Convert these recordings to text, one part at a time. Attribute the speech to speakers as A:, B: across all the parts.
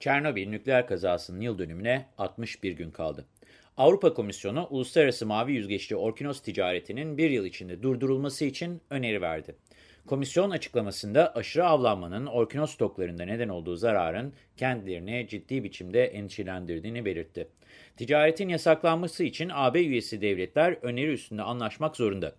A: Çernobil nükleer kazasının yıl dönümüne 61 gün kaldı. Avrupa Komisyonu, uluslararası mavi yüzgeçli orkinos ticaretinin bir yıl içinde durdurulması için öneri verdi. Komisyon açıklamasında aşırı avlanmanın orkinos stoklarında neden olduğu zararın kendilerini ciddi biçimde endişelendirdiğini belirtti. Ticaretin yasaklanması için AB üyesi devletler öneri üstünde anlaşmak zorunda.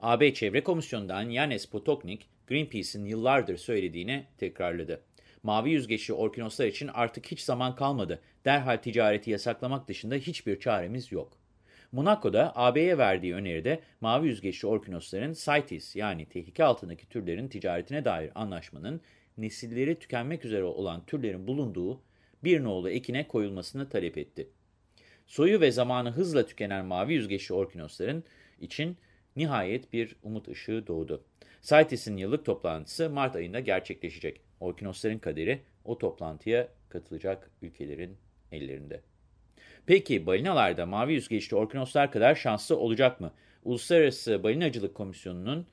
A: AB Çevre Komisyonu'ndan Yanes Potoknik, Greenpeace'in yıllardır söylediğini tekrarladı. Mavi yüzgeçli orkinoslar için artık hiç zaman kalmadı. Derhal ticareti yasaklamak dışında hiçbir çaremiz yok. Monaco'da AB'ye verdiği öneride mavi yüzgeçli orkinosların CITES yani tehlike altındaki türlerin ticaretine dair anlaşmanın nesilleri tükenmek üzere olan türlerin bulunduğu bir nolu ekine koyulmasını talep etti. Soyu ve zamanı hızla tükenen mavi yüzgeçli orkinosların için nihayet bir umut ışığı doğdu. CITES'in yıllık toplantısı Mart ayında gerçekleşecek. Orkinosların kaderi o toplantıya katılacak ülkelerin ellerinde. Peki balinalarda mavi yüzgeçli orkinoslar kadar şanslı olacak mı? Uluslararası Balinacılık Komisyonu'nun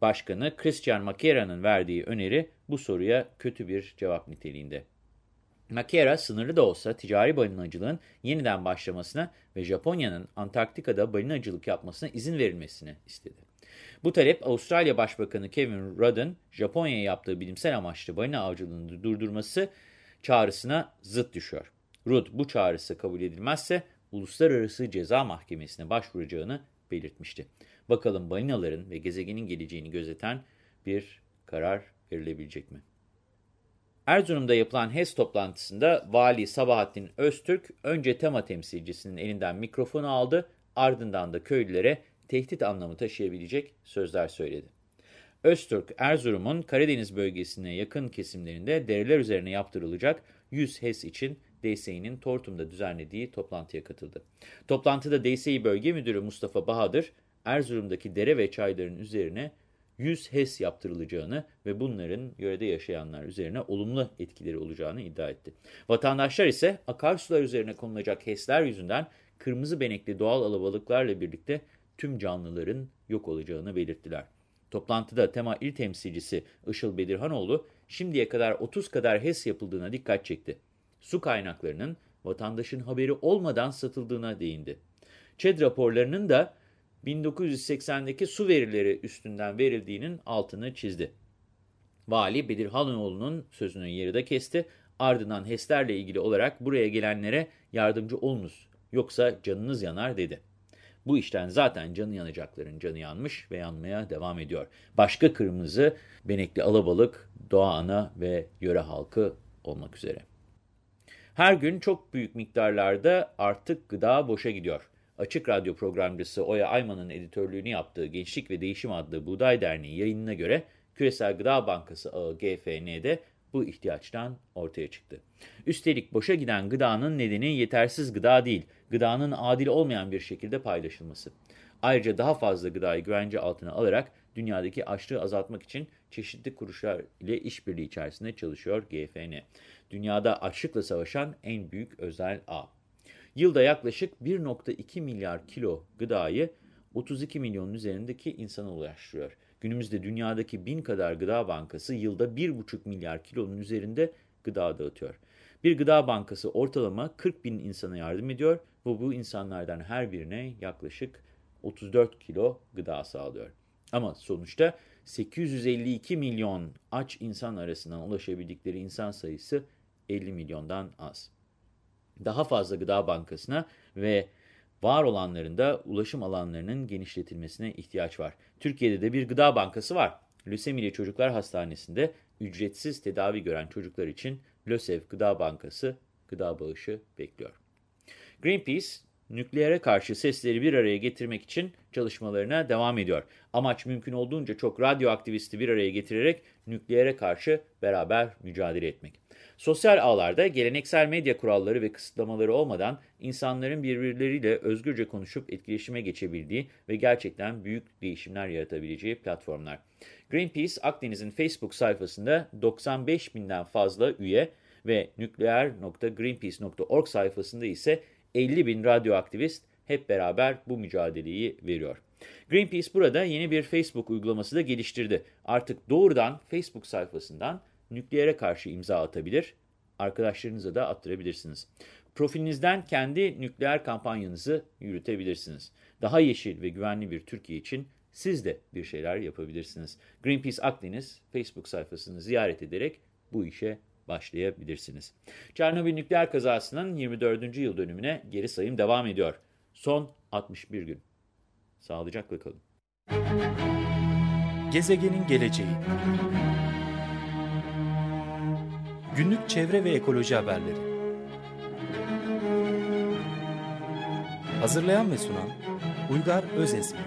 A: başkanı Christian Makera'nın verdiği öneri bu soruya kötü bir cevap niteliğinde. Makera sınırlı da olsa ticari balinacılığın yeniden başlamasına ve Japonya'nın Antarktika'da balinacılık yapmasına izin verilmesini istedi. Bu talep Avustralya Başbakanı Kevin Rudd'ın Japonya'ya yaptığı bilimsel amaçlı balina avcılığını durdurması çağrısına zıt düşüyor. Rudd bu çağrısı kabul edilmezse Uluslararası Ceza Mahkemesi'ne başvuracağını belirtmişti. Bakalım balinaların ve gezegenin geleceğini gözeten bir karar verilebilecek mi? Erzurum'da yapılan HES toplantısında Vali Sabahattin Öztürk önce tema temsilcisinin elinden mikrofonu aldı, ardından da köylülere tehdit anlamı taşıyabilecek sözler söyledi. Öztürk, Erzurum'un Karadeniz bölgesine yakın kesimlerinde dereler üzerine yaptırılacak 100 HES için DSİ'nin Tortum'da düzenlediği toplantıya katıldı. Toplantıda DSİ Bölge Müdürü Mustafa Bahadır, Erzurum'daki dere ve çayların üzerine 100 HES yaptırılacağını ve bunların yörede yaşayanlar üzerine olumlu etkileri olacağını iddia etti. Vatandaşlar ise akarsular üzerine konulacak HES'ler yüzünden kırmızı benekli doğal alabalıklarla birlikte tüm canlıların yok olacağını belirttiler. Toplantıda tema il temsilcisi Işıl Bedirhanoğlu şimdiye kadar 30 kadar HES yapıldığına dikkat çekti. Su kaynaklarının vatandaşın haberi olmadan satıldığına değindi. ÇED raporlarının da 1980'deki su verileri üstünden verildiğinin altını çizdi. Vali Bedirhanoğlu'nun sözünü yarıda kesti. Ardından HES'lerle ilgili olarak buraya gelenlere yardımcı olunuz yoksa canınız yanar dedi. Bu işten zaten canı yanacakların canı yanmış ve yanmaya devam ediyor. Başka kırmızı, benekli alabalık, doğa ana ve yöre halkı olmak üzere. Her gün çok büyük miktarlarda artık gıda boşa gidiyor. Açık Radyo programcısı Oya Ayman'ın editörlüğünü yaptığı Gençlik ve Değişim adlı Buğday Derneği yayınına göre Küresel Gıda Bankası ağı GFN'de bu ihtiyaçtan ortaya çıktı. Üstelik boşa giden gıdanın nedeni yetersiz gıda değil, gıdanın adil olmayan bir şekilde paylaşılması. Ayrıca daha fazla gıdayı güvence altına alarak dünyadaki açlığı azaltmak için çeşitli kuruluşlar ile işbirliği içerisinde çalışıyor GFN. Dünyada açlıkla savaşan en büyük özel ağ. Yılda yaklaşık 1.2 milyar kilo gıdayı 32 milyonun üzerindeki insana ulaştırıyor. Günümüzde dünyadaki bin kadar gıda bankası yılda 1,5 milyar kilonun üzerinde gıda dağıtıyor. Bir gıda bankası ortalama 40 bin insana yardım ediyor ve bu insanlardan her birine yaklaşık 34 kilo gıda sağlıyor. Ama sonuçta 852 milyon aç insan arasından ulaşabildikleri insan sayısı 50 milyondan az. Daha fazla gıda bankasına ve var olanların da ulaşım alanlarının genişletilmesine ihtiyaç var. Türkiye'de de bir gıda bankası var. Lösemili Çocuklar Hastanesi'nde ücretsiz tedavi gören çocuklar için LÖSEV Gıda Bankası gıda bağışı bekliyor. Greenpeace, nükleere karşı sesleri bir araya getirmek için çalışmalarına devam ediyor. Amaç mümkün olduğunca çok radyo aktivisti bir araya getirerek nükleere karşı beraber mücadele etmek. Sosyal ağlarda geleneksel medya kuralları ve kısıtlamaları olmadan insanların birbirleriyle özgürce konuşup etkileşime geçebildiği ve gerçekten büyük değişimler yaratabileceği platformlar. Greenpeace, Akdeniz'in Facebook sayfasında 95 binden fazla üye ve nükleer.greenpeace.org sayfasında ise 50 bin radyoaktivist hep beraber bu mücadeleyi veriyor. Greenpeace burada yeni bir Facebook uygulaması da geliştirdi. Artık doğrudan Facebook sayfasından nükleere karşı imza atabilir, arkadaşlarınıza da attırabilirsiniz. Profilinizden kendi nükleer kampanyanızı yürütebilirsiniz. Daha yeşil ve güvenli bir Türkiye için siz de bir şeyler yapabilirsiniz. Greenpeace Akdeniz Facebook sayfasını ziyaret ederek bu işe başlayabilirsiniz. Çernobil nükleer kazasının 24. yıl dönümüne geri sayım devam ediyor. Son 61 gün. Sağlıcakla kalın.
B: Gezegenin geleceği Günlük çevre ve ekoloji haberleri Hazırlayan ve sunan Uygar Özesmi